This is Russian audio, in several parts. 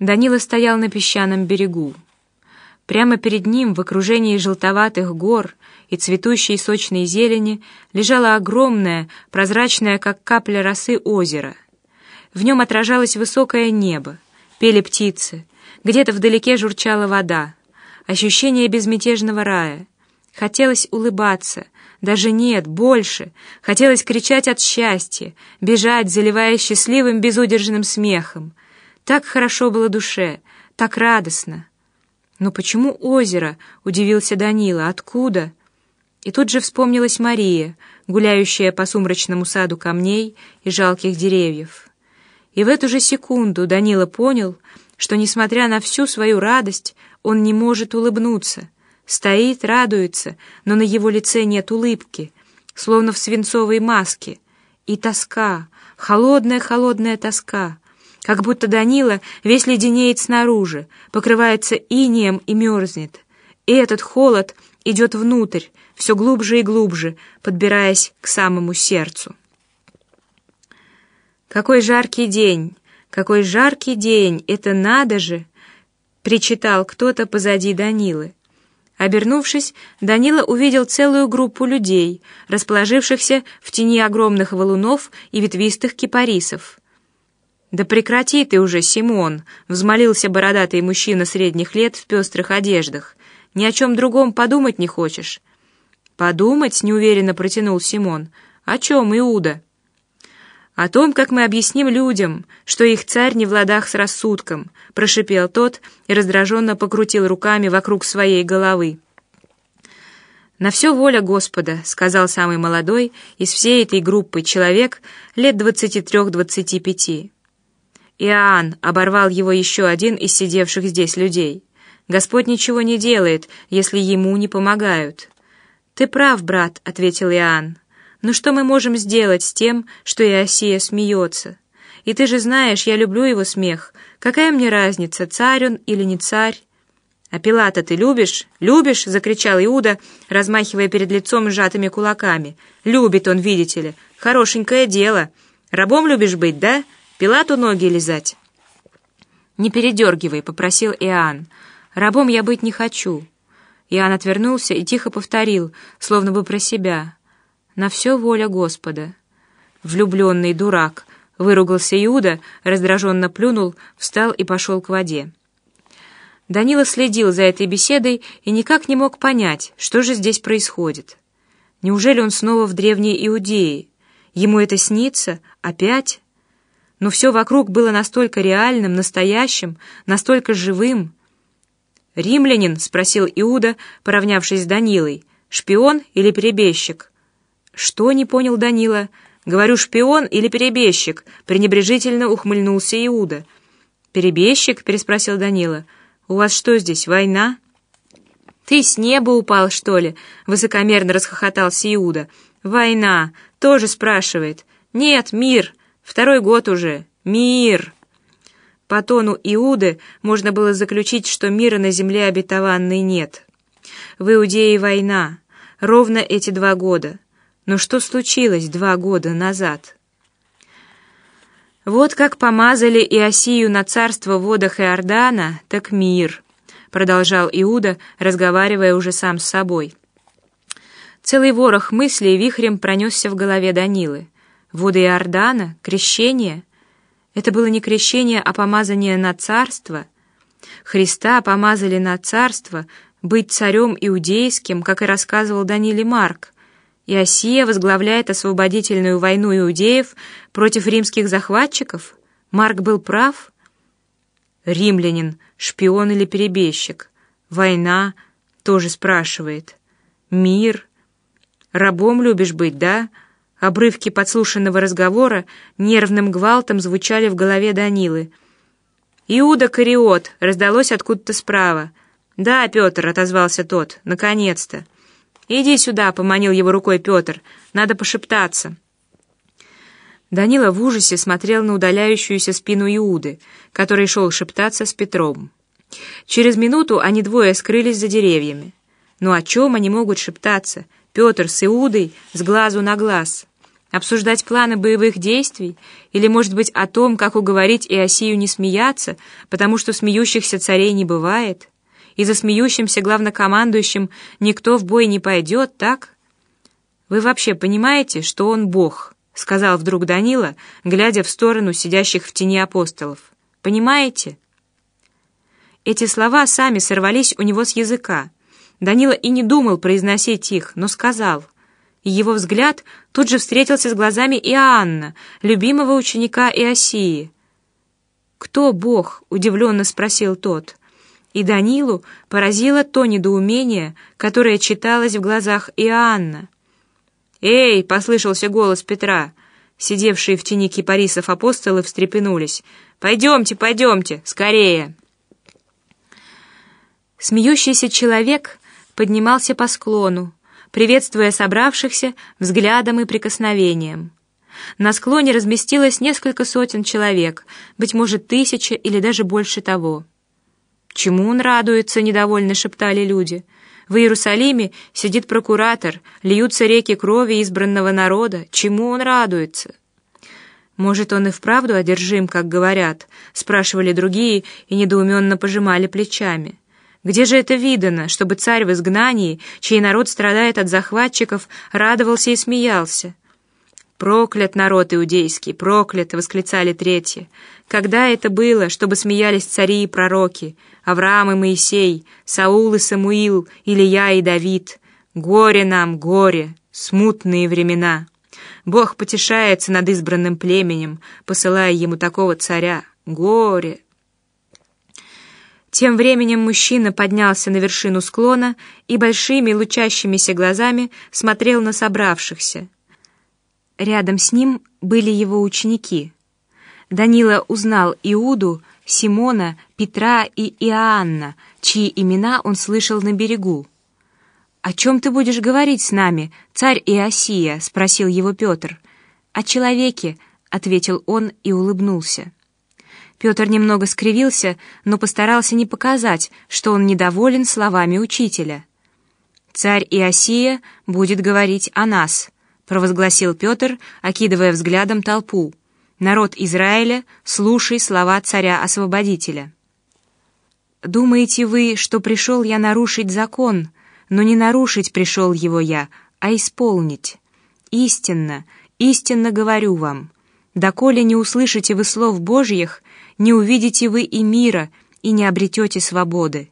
Данила стоял на песчаном берегу. Прямо перед ним, в окружении желтоватых гор и цветущей сочной зелени, лежало огромное, прозрачное, как капля росы, озеро. В нем отражалось высокое небо, пели птицы, где-то вдалеке журчала вода. Ощущение безмятежного рая. Хотелось улыбаться, даже нет, больше. Хотелось кричать от счастья, бежать, заливаясь счастливым безудержным смехом. Так хорошо было душе, так радостно. «Но почему озеро?» — удивился Данила. «Откуда?» И тут же вспомнилась Мария, гуляющая по сумрачному саду камней и жалких деревьев. И в эту же секунду Данила понял, что, несмотря на всю свою радость, он не может улыбнуться. Стоит, радуется, но на его лице нет улыбки, словно в свинцовой маске. И тоска, холодная-холодная тоска — как будто Данила весь леденеет снаружи, покрывается инеем и мерзнет. И этот холод идет внутрь, все глубже и глубже, подбираясь к самому сердцу. «Какой жаркий день! Какой жаркий день! Это надо же!» — причитал кто-то позади Данилы. Обернувшись, Данила увидел целую группу людей, расположившихся в тени огромных валунов и ветвистых кипарисов. «Да прекрати ты уже, Симон!» — взмолился бородатый мужчина средних лет в пестрых одеждах. «Ни о чем другом подумать не хочешь?» «Подумать?» — неуверенно протянул Симон. «О чем, Иуда?» «О том, как мы объясним людям, что их царь не в ладах с рассудком», — прошипел тот и раздраженно покрутил руками вокруг своей головы. «На все воля Господа», — сказал самый молодой из всей этой группы человек лет двадцати трех-двадцати пяти. Иоанн оборвал его еще один из сидевших здесь людей. Господь ничего не делает, если ему не помогают. Ты прав, брат, ответил Иоанн. Но что мы можем сделать с тем, что Иосия смеется? И ты же знаешь, я люблю его смех. Какая мне разница, царь он или не царь? А Пилата ты любишь? Любишь? закричал Иуда, размахивая перед лицом сжатыми кулаками. Любит он, видите ли. Хорошенькое дело. Рабом любишь быть, да? Пилату ноги лизать?» «Не передергивай», — попросил Иоанн. «Рабом я быть не хочу». Иоанн отвернулся и тихо повторил, словно бы про себя. «На все воля Господа». «Влюбленный дурак», — выругался Иуда, раздраженно плюнул, встал и пошел к воде. Данила следил за этой беседой и никак не мог понять, что же здесь происходит. Неужели он снова в древней Иудее? Ему это снится? Опять? Но все вокруг было настолько реальным, настоящим, настолько живым. «Римлянин?» — спросил Иуда, поравнявшись с Данилой. «Шпион или перебежчик?» «Что?» — не понял Данила. «Говорю, шпион или перебежчик?» — пренебрежительно ухмыльнулся Иуда. «Перебежчик?» — переспросил Данила. «У вас что здесь, война?» «Ты с неба упал, что ли?» — высокомерно расхохотался Иуда. «Война!» — тоже спрашивает. «Нет, мир!» Второй год уже. Мир!» По тону Иуды можно было заключить, что мира на земле обетованной нет. В Иудее война. Ровно эти два года. Но что случилось два года назад? Вот как помазали Иосию на царство в водах Иордана, так мир, продолжал Иуда, разговаривая уже сам с собой. Целый ворох мыслей вихрем пронесся в голове Данилы. Воды Иордана, крещение. Это было не крещение, а помазание на царство. Христа помазали на царство, быть царем иудейским, как и рассказывал Даниле Марк. Иосия возглавляет освободительную войну иудеев против римских захватчиков. Марк был прав. Римлянин, шпион или перебежчик. Война, тоже спрашивает. Мир. Рабом любишь быть, да? Обрывки подслушанного разговора нервным гвалтом звучали в голове Данилы. «Иуда Кариот!» — раздалось откуда-то справа. «Да, Петр!» — отозвался тот. «Наконец-то!» «Иди сюда!» — поманил его рукой Петр. «Надо пошептаться!» Данила в ужасе смотрел на удаляющуюся спину Иуды, который шел шептаться с Петром. Через минуту они двое скрылись за деревьями. Но о чем они могут шептаться? Петр с Иудой с глазу на глаз — Обсуждать планы боевых действий? Или, может быть, о том, как уговорить Иосию не смеяться, потому что смеющихся царей не бывает? И за смеющимся главнокомандующим никто в бой не пойдет, так? Вы вообще понимаете, что он Бог?» — сказал вдруг Данила, глядя в сторону сидящих в тени апостолов. «Понимаете?» Эти слова сами сорвались у него с языка. Данила и не думал произносить их, но сказал — его взгляд тут же встретился с глазами Иоанна, любимого ученика Иосии. «Кто Бог?» — удивленно спросил тот. И Данилу поразило то недоумение, которое читалось в глазах Иоанна. «Эй!» — послышался голос Петра. Сидевшие в тени кипарисов апостолы встрепенулись. «Пойдемте, пойдемте, скорее!» Смеющийся человек поднимался по склону, приветствуя собравшихся взглядом и прикосновением. На склоне разместилось несколько сотен человек, быть может, тысяча или даже больше того. «Чему он радуется?» — недовольно шептали люди. «В Иерусалиме сидит прокуратор, льются реки крови избранного народа. Чему он радуется?» «Может, он и вправду одержим, как говорят?» — спрашивали другие и недоуменно пожимали плечами. Где же это видано, чтобы царь в изгнании, чей народ страдает от захватчиков, радовался и смеялся? «Проклят народ иудейский, проклят!» — восклицали третьи. «Когда это было, чтобы смеялись цари и пророки, Авраам и Моисей, Саул и Самуил, Илья и Давид? Горе нам, горе, смутные времена! Бог потешается над избранным племенем, посылая ему такого царя. Горе!» Тем временем мужчина поднялся на вершину склона и большими лучащимися глазами смотрел на собравшихся. Рядом с ним были его ученики. Данила узнал Иуду, Симона, Петра и Иоанна, чьи имена он слышал на берегу. «О чем ты будешь говорить с нами, царь Иосия?» — спросил его Петр. «О человеке», — ответил он и улыбнулся. Петр немного скривился, но постарался не показать, что он недоволен словами учителя. «Царь Иосия будет говорить о нас», — провозгласил Петр, окидывая взглядом толпу. «Народ Израиля, слушай слова царя-освободителя». «Думаете вы, что пришел я нарушить закон, но не нарушить пришел его я, а исполнить? Истинно, истинно говорю вам, доколе не услышите вы слов Божьих, не увидите вы и мира, и не обретете свободы.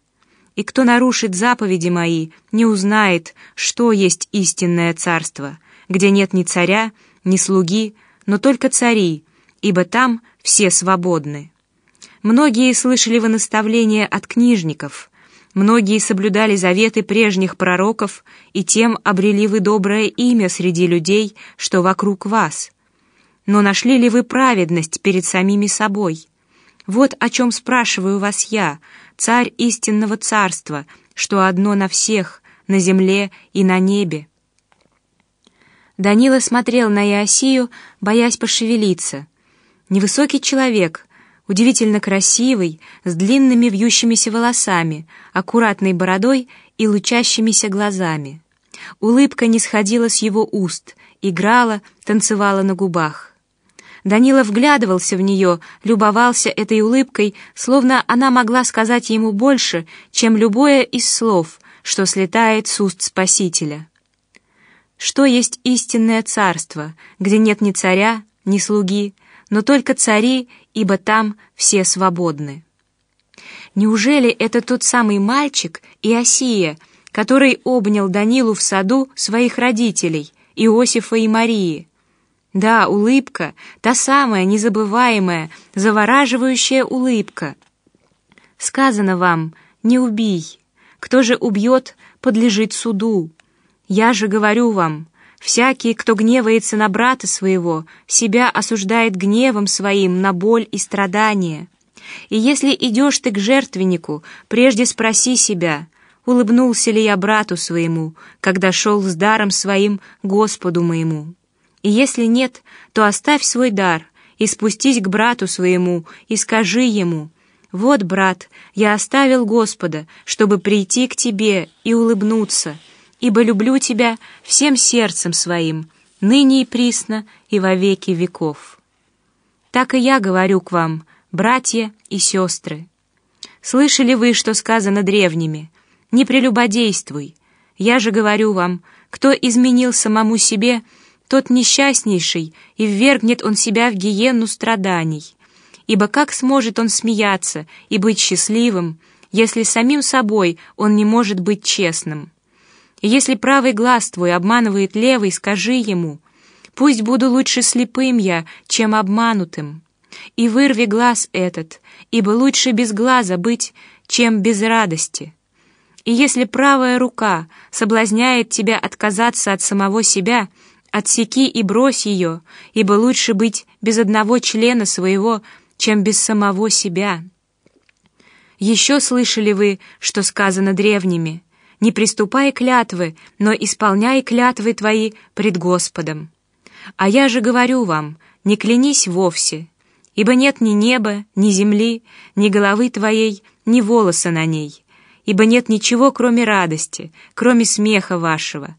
И кто нарушит заповеди мои, не узнает, что есть истинное царство, где нет ни царя, ни слуги, но только цари, ибо там все свободны. Многие слышали вы наставления от книжников, многие соблюдали заветы прежних пророков, и тем обрели вы доброе имя среди людей, что вокруг вас. Но нашли ли вы праведность перед самими собой?» Вот о чем спрашиваю вас я, царь истинного царства, что одно на всех, на земле и на небе. Данила смотрел на Иосию, боясь пошевелиться. Невысокий человек, удивительно красивый, с длинными вьющимися волосами, аккуратной бородой и лучащимися глазами. Улыбка не сходила с его уст, играла, танцевала на губах. Данила вглядывался в нее, любовался этой улыбкой, словно она могла сказать ему больше, чем любое из слов, что слетает с уст Спасителя. Что есть истинное царство, где нет ни царя, ни слуги, но только цари, ибо там все свободны? Неужели это тот самый мальчик Иосия, который обнял Данилу в саду своих родителей, Иосифа и Марии, да, улыбка, та самая незабываемая, завораживающая улыбка. Сказано вам, не убий. Кто же убьет, подлежит суду. Я же говорю вам, всякий, кто гневается на брата своего, себя осуждает гневом своим на боль и страдания. И если идешь ты к жертвеннику, прежде спроси себя, улыбнулся ли я брату своему, когда шел с даром своим Господу моему. И если нет, то оставь свой дар и спустись к брату своему и скажи ему, «Вот, брат, я оставил Господа, чтобы прийти к тебе и улыбнуться, ибо люблю тебя всем сердцем своим, ныне и присно, и во веки веков. Так и я говорю к вам, братья и сестры. Слышали вы, что сказано древними? Не прелюбодействуй. Я же говорю вам, кто изменил самому себе, тот несчастнейший, и ввергнет он себя в гиенну страданий. Ибо как сможет он смеяться и быть счастливым, если самим собой он не может быть честным? И если правый глаз твой обманывает левый, скажи ему, «Пусть буду лучше слепым я, чем обманутым». И вырви глаз этот, ибо лучше без глаза быть, чем без радости. И если правая рука соблазняет тебя отказаться от самого себя, отсеки и брось ее, ибо лучше быть без одного члена своего, чем без самого себя. Еще слышали вы, что сказано древними, «Не приступай клятвы, но исполняй клятвы твои пред Господом». А я же говорю вам, не клянись вовсе, ибо нет ни неба, ни земли, ни головы твоей, ни волоса на ней, ибо нет ничего, кроме радости, кроме смеха вашего.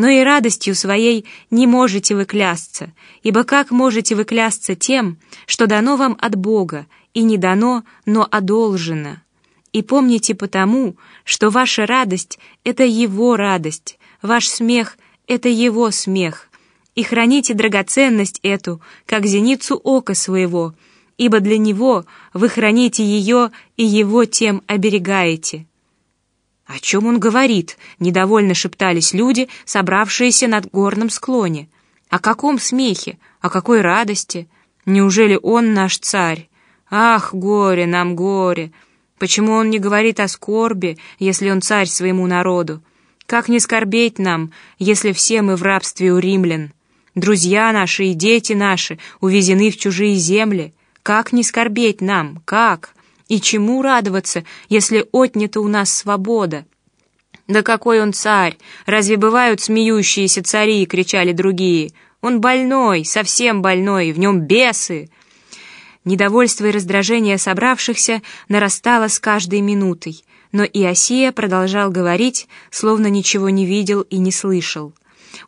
Но и радостью своей не можете вы клясться, ибо как можете вы клясться тем, что дано вам от Бога, и не дано, но одолжено? И помните потому, что ваша радость — это Его радость, ваш смех — это Его смех, и храните драгоценность эту, как зеницу ока своего, ибо для Него вы храните ее и Его тем оберегаете». «О чем он говорит?» — недовольно шептались люди, собравшиеся над горном склоне. «О каком смехе? О какой радости? Неужели он наш царь? Ах, горе нам, горе! Почему он не говорит о скорби, если он царь своему народу? Как не скорбеть нам, если все мы в рабстве у римлян? Друзья наши и дети наши увезены в чужие земли. Как не скорбеть нам? Как?» И чему радоваться, если отнята у нас свобода? «Да какой он царь! Разве бывают смеющиеся цари?» — кричали другие. «Он больной, совсем больной, в нем бесы!» Недовольство и раздражение собравшихся нарастало с каждой минутой, но Иосия продолжал говорить, словно ничего не видел и не слышал.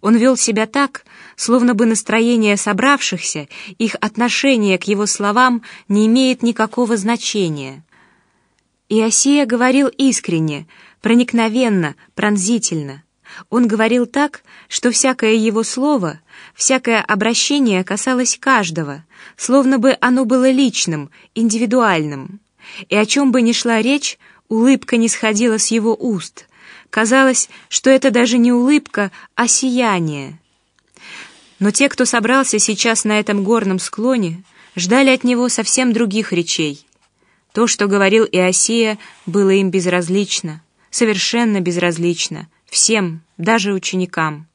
Он вел себя так, словно бы настроение собравшихся, их отношение к его словам не имеет никакого значения. Иосия говорил искренне, проникновенно, пронзительно. Он говорил так, что всякое его слово, всякое обращение касалось каждого, словно бы оно было личным, индивидуальным. И о чем бы ни шла речь, улыбка не сходила с его уст. Казалось, что это даже не улыбка, а сияние. Но те, кто собрался сейчас на этом горном склоне, ждали от него совсем других речей. То, что говорил Иосия, было им безразлично, совершенно безразлично, всем, даже ученикам.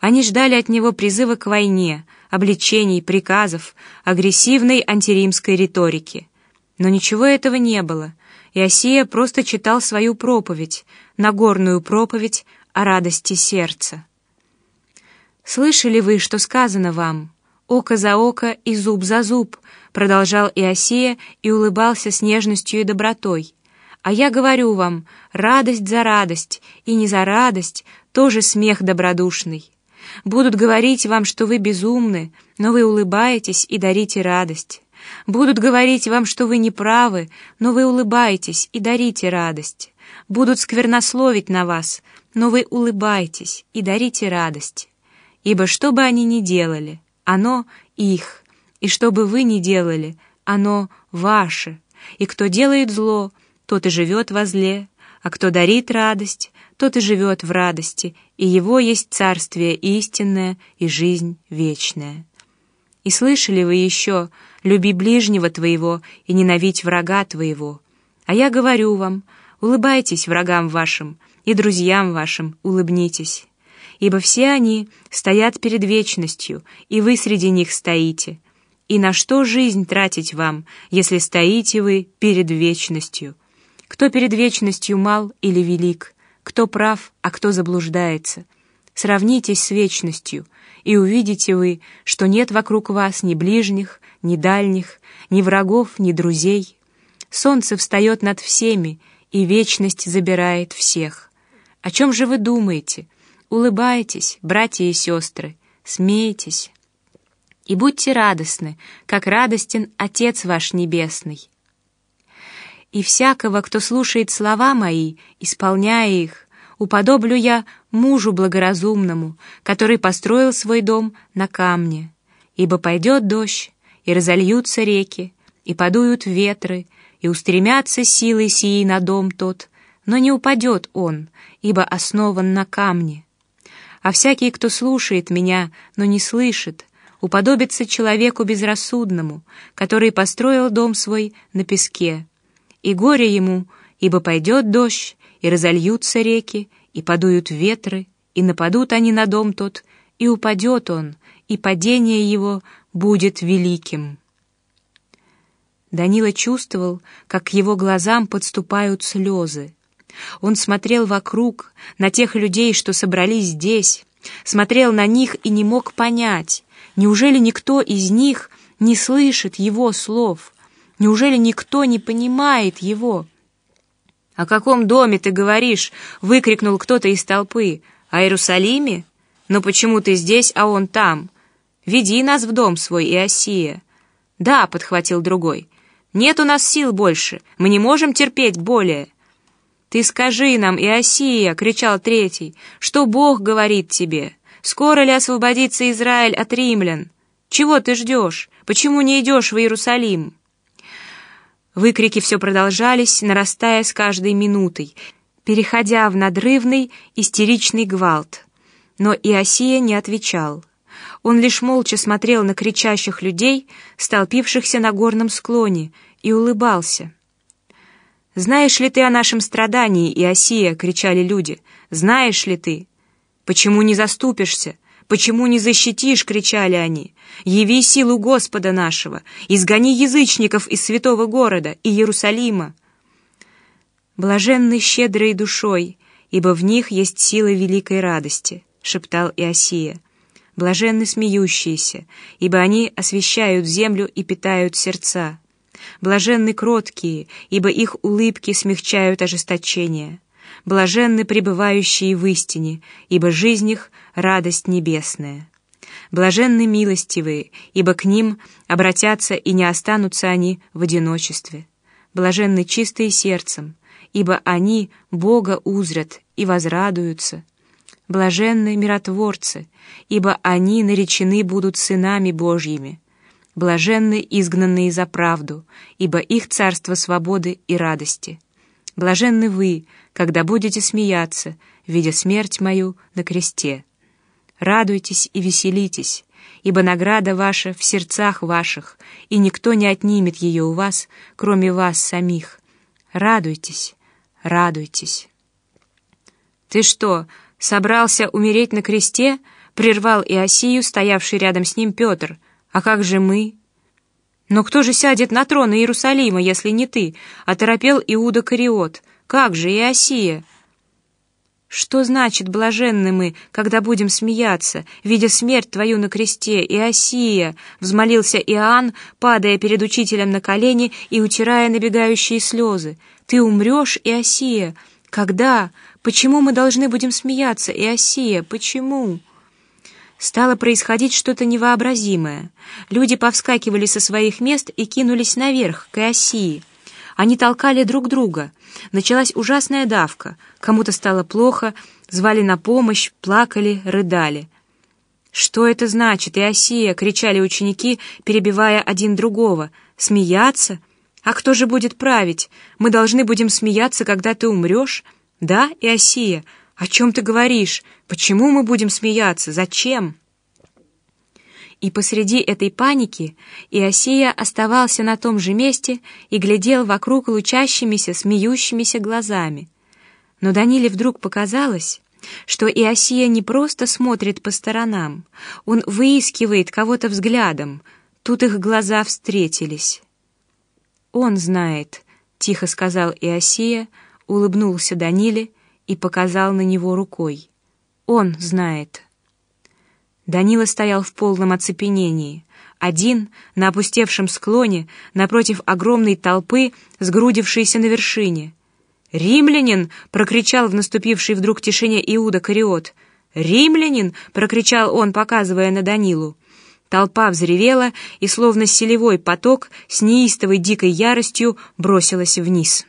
Они ждали от него призыва к войне, обличений, приказов, агрессивной антиримской риторики. Но ничего этого не было. Иосия просто читал свою проповедь, Нагорную проповедь о радости сердца. «Слышали вы, что сказано вам? Око за око и зуб за зуб», продолжал Иосия и улыбался с нежностью и добротой. «А я говорю вам, радость за радость, и не за радость, тоже смех добродушный. Будут говорить вам, что вы безумны, но вы улыбаетесь и дарите радость. Будут говорить вам, что вы неправы, но вы улыбаетесь и дарите радость. Будут сквернословить на вас, но вы улыбаетесь и дарите радость. Ибо что бы они ни делали, оно их, и что бы вы ни делали, оно ваше. И кто делает зло, тот и живет во зле, а кто дарит радость, тот и живет в радости, и его есть царствие истинное и жизнь вечная. И слышали вы еще, люби ближнего твоего и ненавидь врага твоего. А я говорю вам, улыбайтесь врагам вашим, и друзьям вашим улыбнитесь ибо все они стоят перед вечностью, и вы среди них стоите. И на что жизнь тратить вам, если стоите вы перед вечностью? Кто перед вечностью мал или велик? Кто прав, а кто заблуждается? Сравнитесь с вечностью, и увидите вы, что нет вокруг вас ни ближних, ни дальних, ни врагов, ни друзей. Солнце встает над всеми, и вечность забирает всех. О чем же вы думаете? Улыбайтесь, братья и сестры, смейтесь. И будьте радостны, как радостен Отец ваш Небесный. И всякого, кто слушает слова мои, исполняя их, уподоблю я мужу благоразумному, который построил свой дом на камне. Ибо пойдет дождь, и разольются реки, и подуют ветры, и устремятся силой сии на дом тот, но не упадет он, ибо основан на камне. А всякий, кто слушает меня, но не слышит, уподобится человеку безрассудному, который построил дом свой на песке. И горе ему, ибо пойдет дождь, и разольются реки, и подуют ветры, и нападут они на дом тот, и упадет он, и падение его будет великим. Данила чувствовал, как к его глазам подступают слезы. Он смотрел вокруг, на тех людей, что собрались здесь, смотрел на них и не мог понять, неужели никто из них не слышит его слов, неужели никто не понимает его. «О каком доме ты говоришь?» — выкрикнул кто-то из толпы. «О Иерусалиме? Но почему ты здесь, а он там? Веди нас в дом свой, Иосия». «Да», — подхватил другой, — «нет у нас сил больше, мы не можем терпеть более». «Ты скажи нам, Иосия!» — кричал третий. «Что Бог говорит тебе? Скоро ли освободится Израиль от римлян? Чего ты ждешь? Почему не идешь в Иерусалим?» Выкрики все продолжались, нарастая с каждой минутой, переходя в надрывный, истеричный гвалт. Но Иосия не отвечал. Он лишь молча смотрел на кричащих людей, столпившихся на горном склоне, и улыбался. «Знаешь ли ты о нашем страдании, Иосия?» — кричали люди. «Знаешь ли ты? Почему не заступишься? Почему не защитишь?» — кричали они. «Яви силу Господа нашего! Изгони язычников из святого города и Иерусалима!» «Блаженны щедрой душой, ибо в них есть сила великой радости», — шептал Иосия. «Блаженны смеющиеся, ибо они освещают землю и питают сердца». Блаженны кроткие, ибо их улыбки смягчают ожесточение. Блаженны пребывающие в истине, ибо жизнь их — радость небесная. Блаженны милостивые, ибо к ним обратятся и не останутся они в одиночестве. Блаженны чистые сердцем, ибо они Бога узрят и возрадуются. Блаженны миротворцы, ибо они наречены будут сынами Божьими. Блаженны изгнанные за правду, ибо их царство свободы и радости. Блаженны вы, когда будете смеяться, видя смерть мою на кресте. Радуйтесь и веселитесь, ибо награда ваша в сердцах ваших, и никто не отнимет ее у вас, кроме вас самих. Радуйтесь, радуйтесь. «Ты что, собрался умереть на кресте?» — прервал Иосию, стоявший рядом с ним Петр — а как же мы? Но кто же сядет на трон Иерусалима, если не ты? Оторопел Иуда Кариот. Как же Иосия? Что значит блаженны мы, когда будем смеяться, видя смерть твою на кресте, Иосия? Взмолился Иоанн, падая перед учителем на колени и утирая набегающие слезы. Ты умрешь, Иосия? Когда? Почему мы должны будем смеяться, Иосия? Почему? Стало происходить что-то невообразимое. Люди повскакивали со своих мест и кинулись наверх, к Иосии. Они толкали друг друга. Началась ужасная давка. Кому-то стало плохо, звали на помощь, плакали, рыдали. «Что это значит, Иосия?» — кричали ученики, перебивая один другого. «Смеяться? А кто же будет править? Мы должны будем смеяться, когда ты умрешь? Да, Иосия?» «О чем ты говоришь? Почему мы будем смеяться? Зачем?» И посреди этой паники Иосия оставался на том же месте и глядел вокруг лучащимися, смеющимися глазами. Но Даниле вдруг показалось, что Иосия не просто смотрит по сторонам, он выискивает кого-то взглядом. Тут их глаза встретились. «Он знает», — тихо сказал Иосия, улыбнулся Даниле и показал на него рукой. «Он знает». Данила стоял в полном оцепенении. Один, на опустевшем склоне, напротив огромной толпы, сгрудившейся на вершине. «Римлянин!» — прокричал в наступившей вдруг тишине Иуда Кариот. «Римлянин!» — прокричал он, показывая на Данилу. Толпа взревела, и словно селевой поток с неистовой дикой яростью бросилась вниз.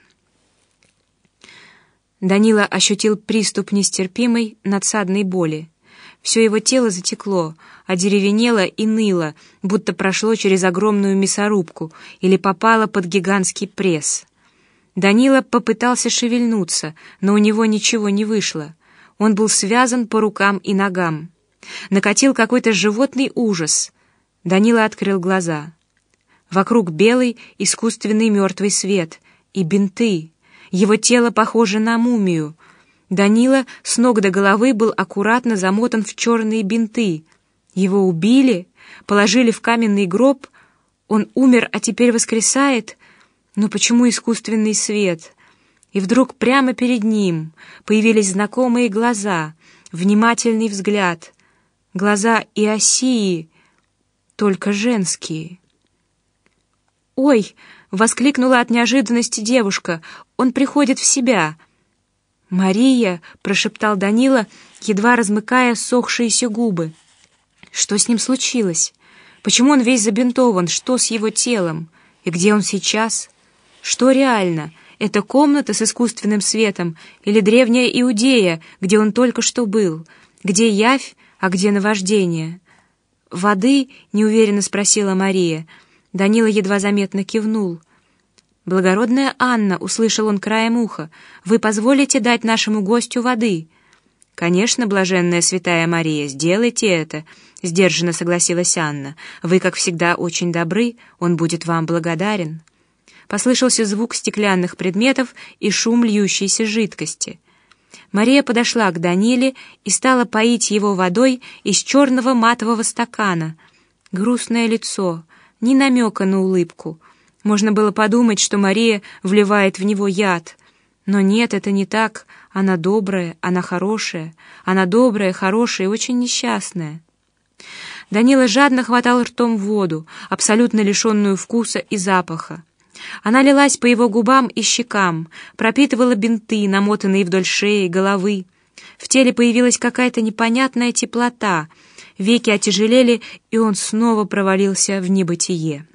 Данила ощутил приступ нестерпимой надсадной боли. Все его тело затекло, одеревенело и ныло, будто прошло через огромную мясорубку или попало под гигантский пресс. Данила попытался шевельнуться, но у него ничего не вышло. Он был связан по рукам и ногам. Накатил какой-то животный ужас. Данила открыл глаза. Вокруг белый искусственный мертвый свет и бинты. Его тело похоже на мумию. Данила с ног до головы был аккуратно замотан в черные бинты. Его убили, положили в каменный гроб. Он умер, а теперь воскресает. Но почему искусственный свет? И вдруг прямо перед ним появились знакомые глаза, внимательный взгляд. Глаза Иосии, только женские. «Ой!» — воскликнула от неожиданности девушка. «Он приходит в себя!» «Мария!» — прошептал Данила, едва размыкая сохшиеся губы. «Что с ним случилось? Почему он весь забинтован? Что с его телом? И где он сейчас? Что реально?» Это комната с искусственным светом или древняя Иудея, где он только что был? Где явь, а где наваждение? «Воды?» — неуверенно спросила Мария. Данила едва заметно кивнул. «Благородная Анна», — услышал он краем уха, — «вы позволите дать нашему гостю воды?» «Конечно, блаженная святая Мария, сделайте это», — сдержанно согласилась Анна. «Вы, как всегда, очень добры, он будет вам благодарен» послышался звук стеклянных предметов и шум льющейся жидкости. Мария подошла к Даниле и стала поить его водой из черного матового стакана. Грустное лицо, ни намека на улыбку. Можно было подумать, что Мария вливает в него яд. Но нет, это не так. Она добрая, она хорошая. Она добрая, хорошая и очень несчастная. Данила жадно хватал ртом воду, абсолютно лишенную вкуса и запаха. Она лилась по его губам и щекам, пропитывала бинты, намотанные вдоль шеи, головы. В теле появилась какая-то непонятная теплота, веки отяжелели, и он снова провалился в небытие.